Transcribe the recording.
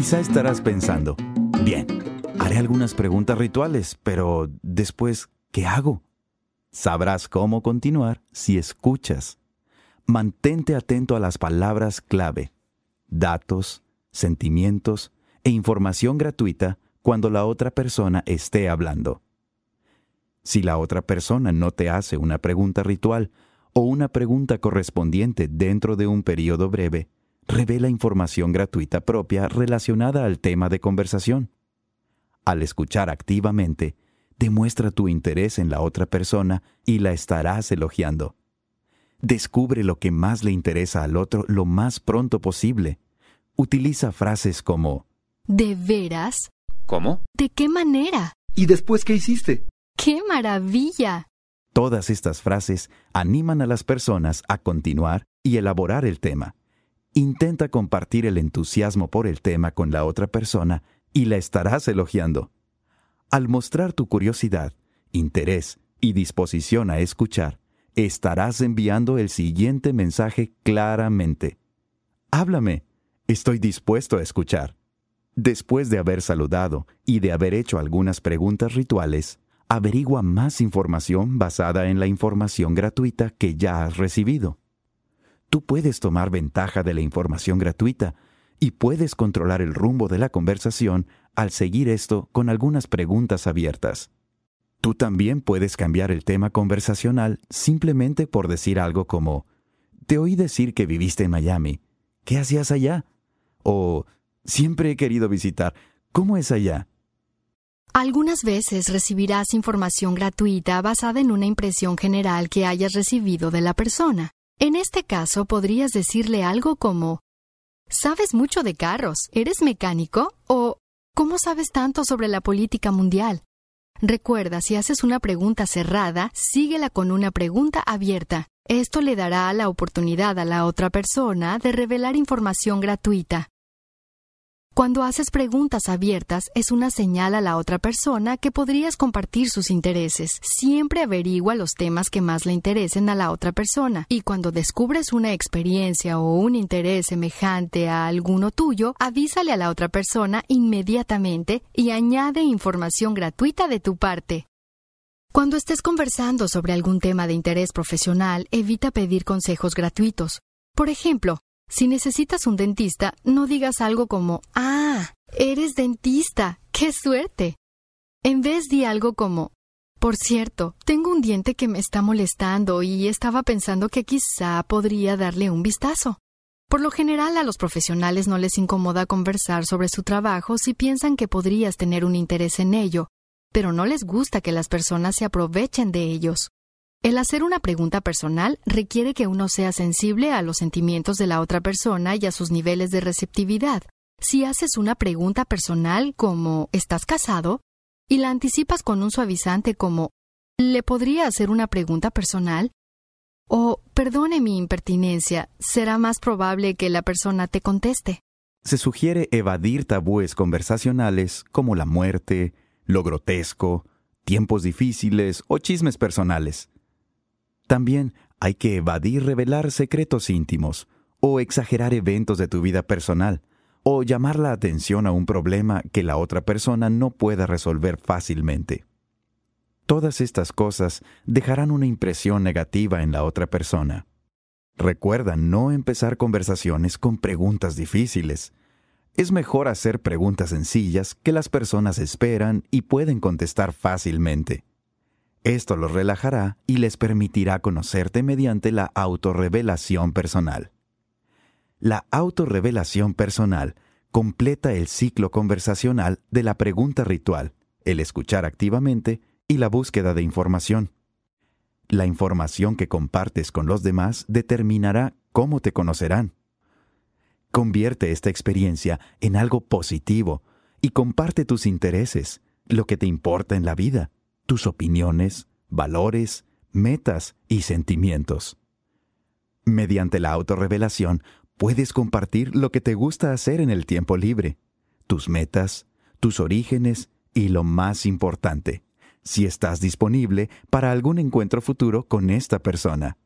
Quizá estarás pensando, bien, haré algunas preguntas rituales, pero después, ¿qué hago? Sabrás cómo continuar si escuchas. Mantente atento a las palabras clave, datos, sentimientos e información gratuita cuando la otra persona esté hablando. Si la otra persona no te hace una pregunta ritual o una pregunta correspondiente dentro de un periodo breve, revela información gratuita propia relacionada al tema de conversación. Al escuchar activamente, demuestra tu interés en la otra persona y la estarás elogiando. Descubre lo que más le interesa al otro lo más pronto posible. Utiliza frases como ¿De veras? ¿Cómo? ¿De qué manera? ¿Y después qué hiciste? ¡Qué maravilla! Todas estas frases animan a las personas a continuar y elaborar el tema. Intenta compartir el entusiasmo por el tema con la otra persona y la estarás elogiando. Al mostrar tu curiosidad, interés y disposición a escuchar, estarás enviando el siguiente mensaje claramente. Háblame, estoy dispuesto a escuchar. Después de haber saludado y de haber hecho algunas preguntas rituales, averigua más información basada en la información gratuita que ya has recibido. Tú puedes tomar ventaja de la información gratuita y puedes controlar el rumbo de la conversación al seguir esto con algunas preguntas abiertas. Tú también puedes cambiar el tema conversacional simplemente por decir algo como, te oí decir que viviste en Miami. ¿Qué hacías allá? O, siempre he querido visitar. ¿Cómo es allá? Algunas veces recibirás información gratuita basada en una impresión general que hayas recibido de la persona. En este caso podrías decirle algo como, ¿Sabes mucho de carros? ¿Eres mecánico? ¿O cómo sabes tanto sobre la política mundial? Recuerda, si haces una pregunta cerrada, síguela con una pregunta abierta. Esto le dará la oportunidad a la otra persona de revelar información gratuita. Cuando haces preguntas abiertas es una señal a la otra persona que podrías compartir sus intereses. Siempre averigua los temas que más le interesen a la otra persona y cuando descubres una experiencia o un interés semejante a alguno tuyo, avísale a la otra persona inmediatamente y añade información gratuita de tu parte. Cuando estés conversando sobre algún tema de interés profesional, evita pedir consejos gratuitos. Por ejemplo, si necesitas un dentista, no digas algo como, ah, eres dentista, qué suerte. En vez di algo como, por cierto, tengo un diente que me está molestando y estaba pensando que quizá podría darle un vistazo. Por lo general a los profesionales no les incomoda conversar sobre su trabajo si piensan que podrías tener un interés en ello, pero no les gusta que las personas se aprovechen de ellos. El hacer una pregunta personal requiere que uno sea sensible a los sentimientos de la otra persona y a sus niveles de receptividad. Si haces una pregunta personal como ¿estás casado? y la anticipas con un suavizante como ¿le podría hacer una pregunta personal? o perdone mi impertinencia, será más probable que la persona te conteste. Se sugiere evadir tabúes conversacionales como la muerte, lo grotesco, tiempos difíciles o chismes personales. También hay que evadir revelar secretos íntimos, o exagerar eventos de tu vida personal, o llamar la atención a un problema que la otra persona no pueda resolver fácilmente. Todas estas cosas dejarán una impresión negativa en la otra persona. Recuerda no empezar conversaciones con preguntas difíciles. Es mejor hacer preguntas sencillas que las personas esperan y pueden contestar fácilmente. Esto los relajará y les permitirá conocerte mediante la autorrevelación personal. La autorrevelación personal completa el ciclo conversacional de la pregunta ritual, el escuchar activamente y la búsqueda de información. La información que compartes con los demás determinará cómo te conocerán. Convierte esta experiencia en algo positivo y comparte tus intereses, lo que te importa en la vida tus opiniones, valores, metas y sentimientos. Mediante la autorrevelación puedes compartir lo que te gusta hacer en el tiempo libre, tus metas, tus orígenes y lo más importante, si estás disponible para algún encuentro futuro con esta persona.